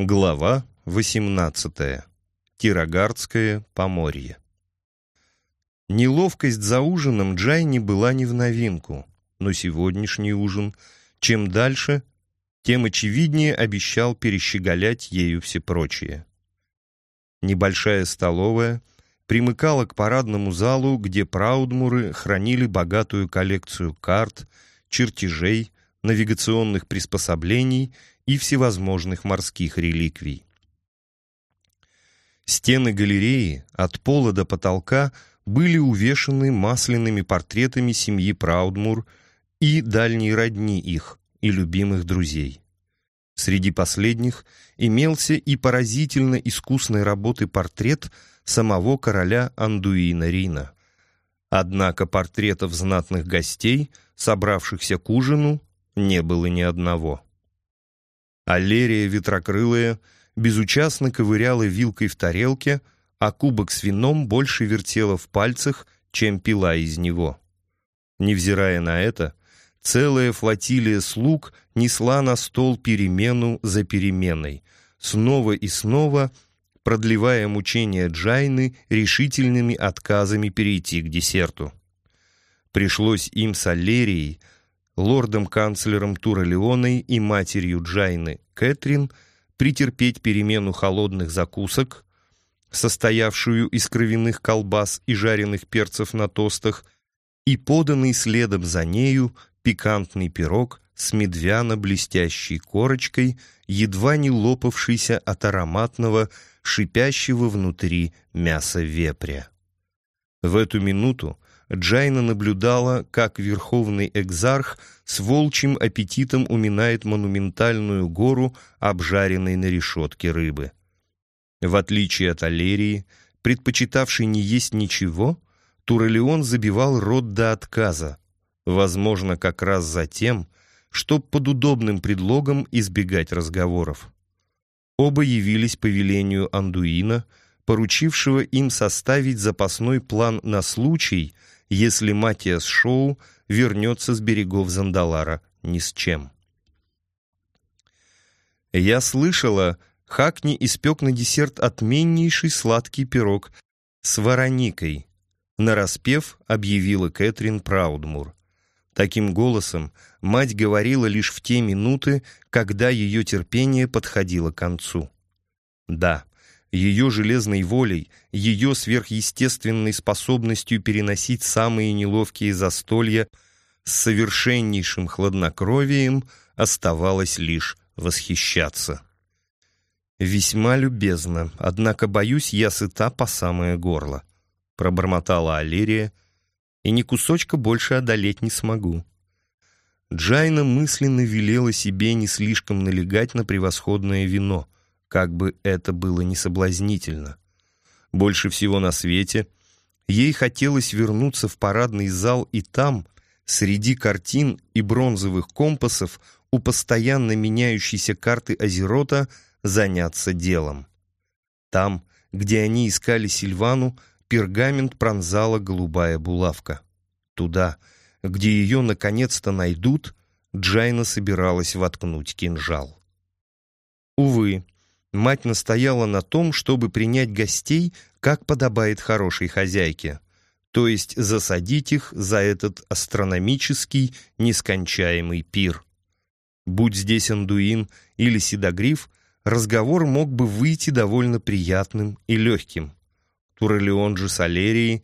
Глава 18. Тирогардское поморье. Неловкость за ужином Джайни была не в новинку, но сегодняшний ужин, чем дальше, тем очевиднее обещал перещеголять ею все прочие. Небольшая столовая примыкала к парадному залу, где праудмуры хранили богатую коллекцию карт, чертежей, навигационных приспособлений и всевозможных морских реликвий. Стены галереи от пола до потолка были увешаны масляными портретами семьи Праудмур и дальней родни их, и любимых друзей. Среди последних имелся и поразительно искусной работы портрет самого короля Андуина Рина. Однако портретов знатных гостей, собравшихся к ужину, не было ни одного. Аллерия ветрокрылая безучастно ковыряла вилкой в тарелке, а кубок с вином больше вертела в пальцах, чем пила из него. Невзирая на это, целая флотилия слуг несла на стол перемену за переменой, снова и снова продлевая мучения Джайны решительными отказами перейти к десерту. Пришлось им с Аллерией лордом-канцлером Тура Леоной и матерью Джайны Кэтрин претерпеть перемену холодных закусок, состоявшую из кровяных колбас и жареных перцев на тостах, и поданный следом за нею пикантный пирог с медвяно-блестящей корочкой, едва не лопавшийся от ароматного, шипящего внутри мяса вепря. В эту минуту Джайна наблюдала, как верховный экзарх с волчьим аппетитом уминает монументальную гору, обжаренной на решетке рыбы. В отличие от Алерии, предпочитавшей не есть ничего, Туралеон забивал рот до отказа, возможно, как раз за тем, чтоб под удобным предлогом избегать разговоров. Оба явились по велению Андуина, поручившего им составить запасной план на случай, если Матиас Шоу вернется с берегов Зандалара ни с чем. Я слышала, Хакни испек на десерт отменнейший сладкий пирог с вороникой. Нараспев объявила Кэтрин Праудмур. Таким голосом мать говорила лишь в те минуты, когда ее терпение подходило к концу. Да, ее железной волей, ее сверхъестественной способностью переносить самые неловкие застолья с совершеннейшим хладнокровием оставалось лишь восхищаться. «Весьма любезно, однако, боюсь, я сыта по самое горло», пробормотала Алерия, «и ни кусочка больше одолеть не смогу». Джайна мысленно велела себе не слишком налегать на превосходное вино — как бы это было не соблазнительно. Больше всего на свете ей хотелось вернуться в парадный зал и там, среди картин и бронзовых компасов, у постоянно меняющейся карты Азерота, заняться делом. Там, где они искали Сильвану, пергамент пронзала голубая булавка. Туда, где ее наконец-то найдут, Джайна собиралась воткнуть кинжал. Увы, мать настояла на том, чтобы принять гостей, как подобает хорошей хозяйке, то есть засадить их за этот астрономический, нескончаемый пир. Будь здесь Андуин или Седогриф, разговор мог бы выйти довольно приятным и легким. Турелион же с Алерией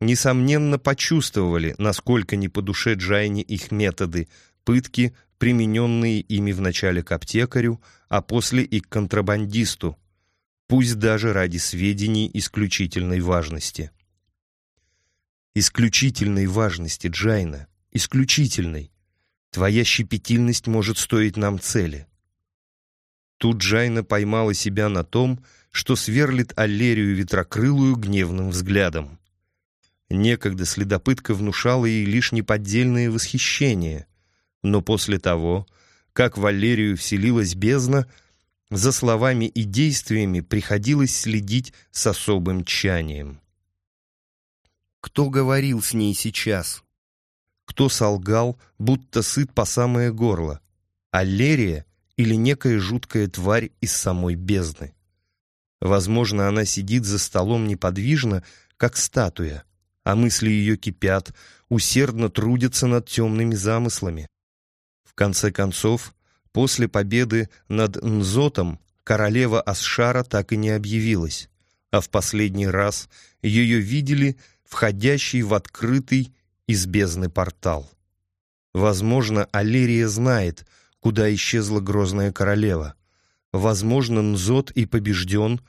несомненно почувствовали, насколько не по душе Джайне их методы, пытки, примененные ими вначале к аптекарю, а после и к контрабандисту, пусть даже ради сведений исключительной важности. Исключительной важности, Джайна, исключительной. Твоя щепетильность может стоить нам цели. Тут Джайна поймала себя на том, что сверлит Аллерию ветрокрылую гневным взглядом. Некогда следопытка внушала ей лишь неподдельное восхищение — но после того, как Валерию вселилась бездна, за словами и действиями приходилось следить с особым тщанием. Кто говорил с ней сейчас? Кто солгал, будто сыт по самое горло? Аллерия или некая жуткая тварь из самой бездны. Возможно, она сидит за столом неподвижно, как статуя, а мысли ее кипят, усердно трудятся над темными замыслами. Конце концов, после победы над Нзотом королева Асшара так и не объявилась, а в последний раз ее видели входящий в открытый из бездны портал. Возможно, Алерия знает, куда исчезла грозная королева. Возможно, Нзот и побежден,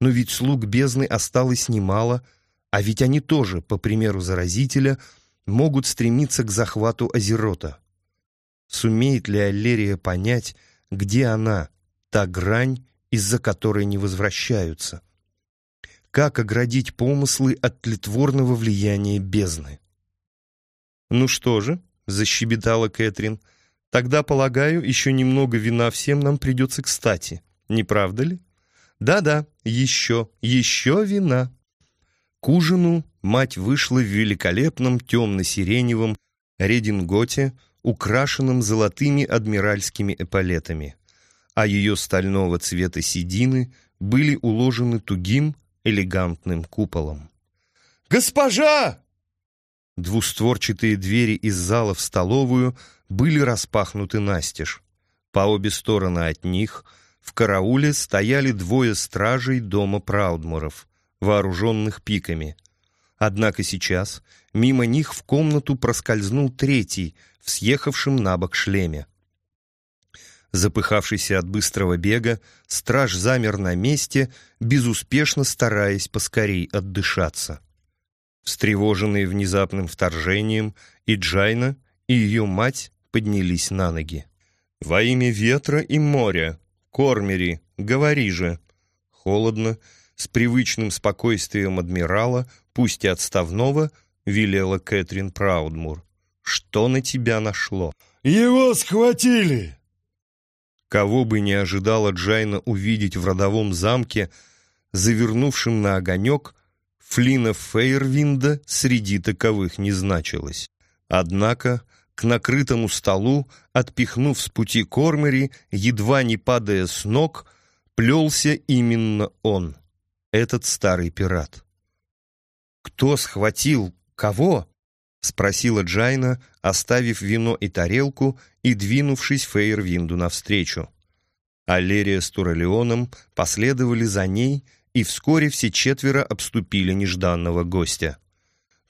но ведь слуг бездны осталось немало, а ведь они тоже, по примеру заразителя, могут стремиться к захвату Азерота. Сумеет ли Аллерия понять, где она, та грань, из-за которой не возвращаются? Как оградить помыслы от тлетворного влияния бездны? «Ну что же», — защебетала Кэтрин, — «тогда, полагаю, еще немного вина всем нам придется кстати, не правда ли?» «Да-да, еще, еще вина». К ужину мать вышла в великолепном темно-сиреневом рединготе, украшенном золотыми адмиральскими эполетами, а ее стального цвета седины были уложены тугим, элегантным куполом. «Госпожа!» Двустворчатые двери из зала в столовую были распахнуты настежь. По обе стороны от них в карауле стояли двое стражей дома Праудмуров, вооруженных пиками. Однако сейчас мимо них в комнату проскользнул третий в съехавшем на бок шлеме. Запыхавшийся от быстрого бега, страж замер на месте, безуспешно стараясь поскорей отдышаться. Встревоженные внезапным вторжением, и Джайна, и ее мать поднялись на ноги. «Во имя ветра и моря! Кормери, говори же!» Холодно, с привычным спокойствием адмирала, пусть и отставного, велела Кэтрин Праудмур. «Что на тебя нашло?» «Его схватили!» Кого бы не ожидала Джайна увидеть в родовом замке, завернувшим на огонек, Флина Фейервинда среди таковых не значилось. Однако к накрытому столу, отпихнув с пути Кормери, едва не падая с ног, плелся именно он, этот старый пират. «Кто схватил? Кого?» — спросила Джайна, оставив вино и тарелку и двинувшись Фейервинду навстречу. Алерия с Туралеоном последовали за ней, и вскоре все четверо обступили нежданного гостя.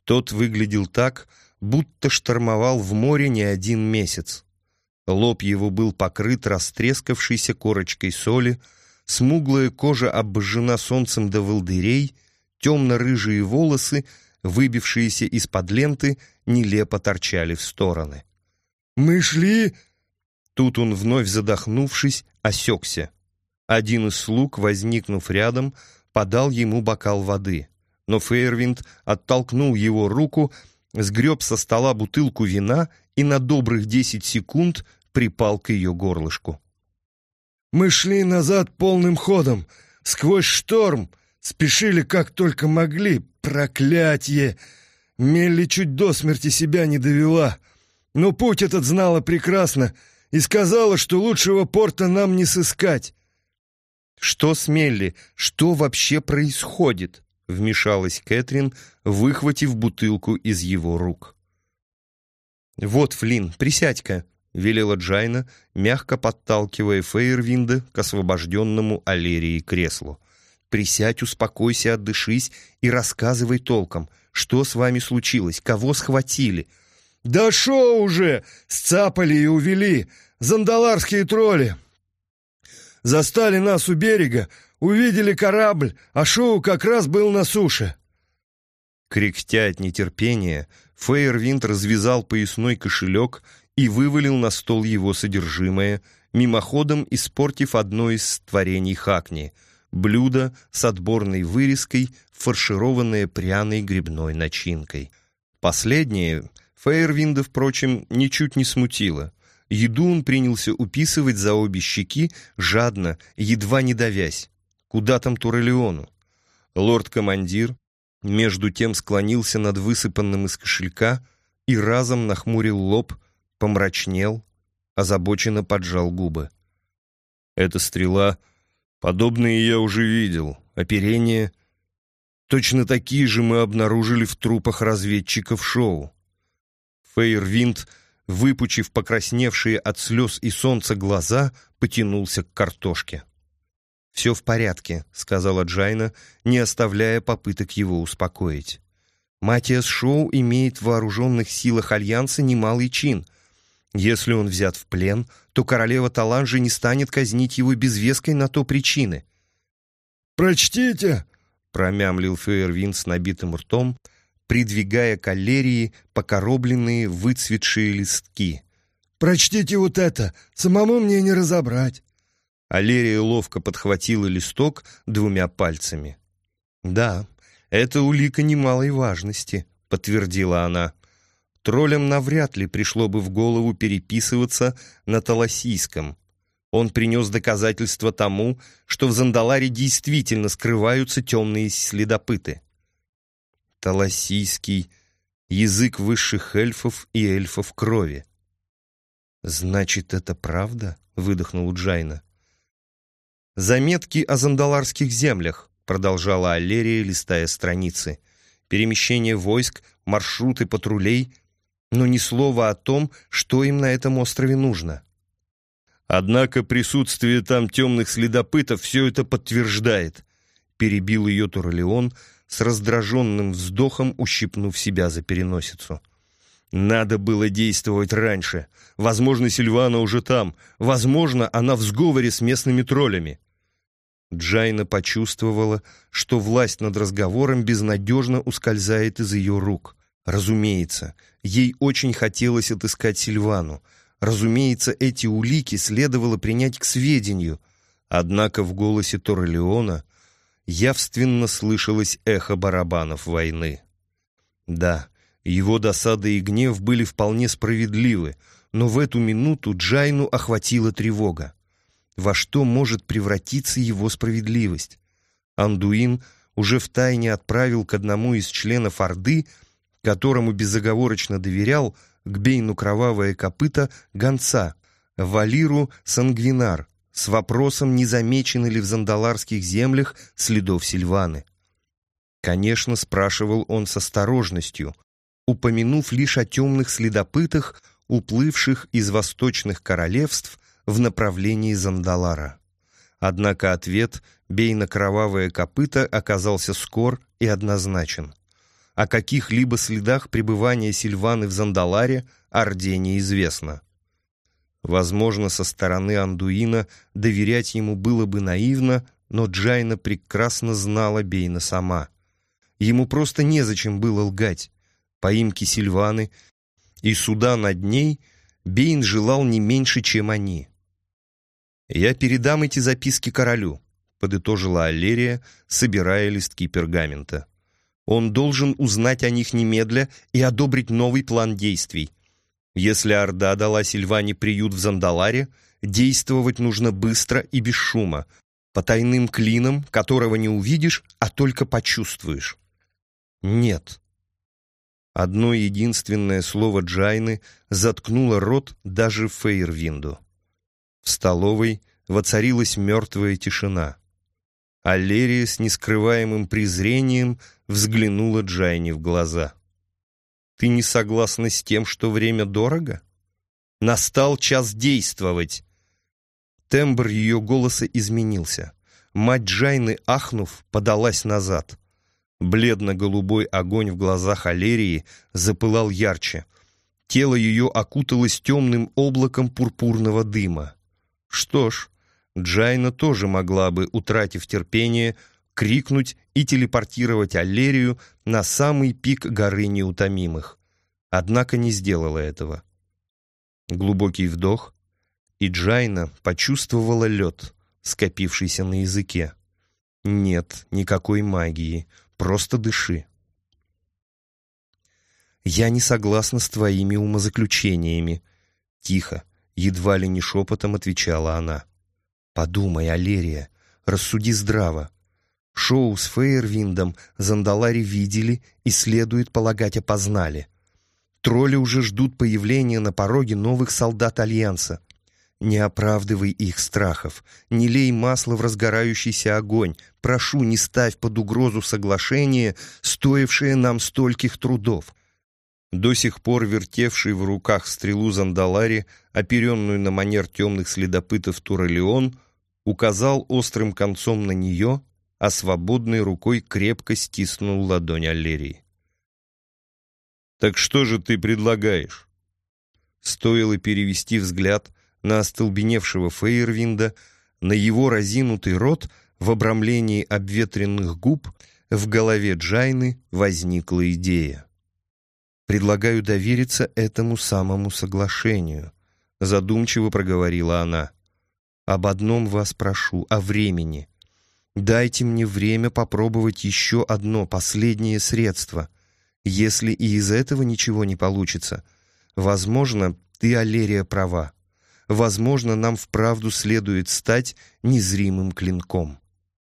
Тот выглядел так, будто штормовал в море не один месяц. Лоб его был покрыт растрескавшейся корочкой соли, смуглая кожа обожжена солнцем до волдырей, темно-рыжие волосы, выбившиеся из-под ленты, нелепо торчали в стороны. «Мы шли...» Тут он, вновь задохнувшись, осекся. Один из слуг, возникнув рядом, подал ему бокал воды, но Фейервинд оттолкнул его руку, сгреб со стола бутылку вина и на добрых десять секунд припал к ее горлышку. «Мы шли назад полным ходом, сквозь шторм, спешили как только могли, проклятье! Мелли чуть до смерти себя не довела, но путь этот знала прекрасно и сказала, что лучшего порта нам не сыскать. «Что с Мелли? Что вообще происходит?» — вмешалась Кэтрин, выхватив бутылку из его рук. «Вот, Флинн, присядь-ка», — велела Джайна, мягко подталкивая Фейервинда к освобожденному Алерии креслу. «Присядь, успокойся, отдышись и рассказывай толком, что с вами случилось, кого схватили». «Да шо уже! Сцапали и увели! Зандаларские тролли! Застали нас у берега, увидели корабль, а Шоу как раз был на суше». Кряхтя от нетерпения, Фейервинд развязал поясной кошелек и вывалил на стол его содержимое, мимоходом испортив одно из творений Хакни — блюдо с отборной вырезкой, фаршированное пряной грибной начинкой. Последнее Фейервинда, впрочем, ничуть не смутило — Еду он принялся уписывать за обе щеки, жадно, едва не давясь. Куда там Турелиону? Лорд-командир, между тем склонился над высыпанным из кошелька и разом нахмурил лоб, помрачнел, озабоченно поджал губы. Эта стрела, подобные я уже видел. Оперение. Точно такие же мы обнаружили в трупах разведчиков шоу. Фейервинд, выпучив покрасневшие от слез и солнца глаза, потянулся к картошке. «Все в порядке», — сказала Джайна, не оставляя попыток его успокоить. «Матиас Шоу имеет в вооруженных силах Альянса немалый чин. Если он взят в плен, то королева Таланжи не станет казнить его без веской на то причины». «Прочтите!» — промямлил Фейервин с набитым ртом, придвигая к аллерии покоробленные выцветшие листки. «Прочтите вот это, самому мне не разобрать». Алерия ловко подхватила листок двумя пальцами. «Да, это улика немалой важности», — подтвердила она. Троллям навряд ли пришло бы в голову переписываться на Таласийском. Он принес доказательства тому, что в Зандаларе действительно скрываются темные следопыты. Таласийский — язык высших эльфов и эльфов крови. «Значит, это правда?» — выдохнул Джайна. «Заметки о зандаларских землях», — продолжала Аллерия, листая страницы. «Перемещение войск, маршруты патрулей, но ни слова о том, что им на этом острове нужно». «Однако присутствие там темных следопытов все это подтверждает», — перебил ее Турлеон, с раздраженным вздохом ущипнув себя за переносицу. Надо было действовать раньше. Возможно, Сильвана уже там. Возможно, она в сговоре с местными троллями. Джайна почувствовала, что власть над разговором безнадежно ускользает из ее рук. Разумеется, ей очень хотелось отыскать Сильвану. Разумеется, эти улики следовало принять к сведению. Однако в голосе Торрелеона явственно слышалось эхо барабанов войны. Да, его досада и гнев были вполне справедливы, но в эту минуту Джайну охватила тревога. Во что может превратиться его справедливость? Андуин уже втайне отправил к одному из членов Орды, которому безоговорочно доверял, к Бейну Кровавое Копыто гонца, Валиру Сангвинар, с вопросом, не замечены ли в зандаларских землях следов Сильваны. Конечно, спрашивал он с осторожностью, упомянув лишь о темных следопытах, уплывших из восточных королевств в направлении Зандалара. Однако ответ «бей на кровавое копыто» оказался скор и однозначен. О каких-либо следах пребывания Сильваны в Зандаларе Орде неизвестно. Возможно, со стороны Андуина доверять ему было бы наивно, но Джайна прекрасно знала Бейна сама. Ему просто незачем было лгать поимки Сильваны, и суда над ней Бейн желал не меньше, чем они. «Я передам эти записки королю», — подытожила Аллерия, собирая листки пергамента. «Он должен узнать о них немедля и одобрить новый план действий. Если Орда дала Сильване приют в Зандаларе, действовать нужно быстро и без шума, по тайным клинам, которого не увидишь, а только почувствуешь. Нет, Одно единственное слово Джайны заткнуло рот даже Фейервинду. В столовой воцарилась мертвая тишина. Аллерия с нескрываемым презрением взглянула Джайне в глаза. «Ты не согласна с тем, что время дорого? Настал час действовать!» Тембр ее голоса изменился. Мать Джайны, ахнув, подалась назад. Бледно-голубой огонь в глазах Аллерии запылал ярче. Тело ее окуталось темным облаком пурпурного дыма. Что ж, Джайна тоже могла бы, утратив терпение, крикнуть и телепортировать Аллерию на самый пик горы неутомимых. Однако не сделала этого. Глубокий вдох, и Джайна почувствовала лед, скопившийся на языке. Нет никакой магии, Просто дыши. «Я не согласна с твоими умозаключениями», — тихо, едва ли не шепотом отвечала она. «Подумай, Алерия, рассуди здраво. Шоу с Фейервиндом Зандалари видели и, следует полагать, опознали. Тролли уже ждут появления на пороге новых солдат Альянса. Не оправдывай их страхов, не лей масло в разгорающийся огонь. Прошу, не ставь под угрозу соглашение, стоившее нам стольких трудов. До сих пор вертевший в руках стрелу Зандалари, оперенную на манер темных следопытов Туралеон, указал острым концом на нее, а свободной рукой крепко стиснул ладонь Аллерии. «Так что же ты предлагаешь?» Стоило перевести взгляд на остолбеневшего Фейервинда, на его разинутый рот в обрамлении обветренных губ, в голове Джайны возникла идея. «Предлагаю довериться этому самому соглашению», — задумчиво проговорила она. «Об одном вас прошу, о времени. Дайте мне время попробовать еще одно, последнее средство. Если и из этого ничего не получится, возможно, ты, Алерия, права. Возможно, нам вправду следует стать незримым клинком.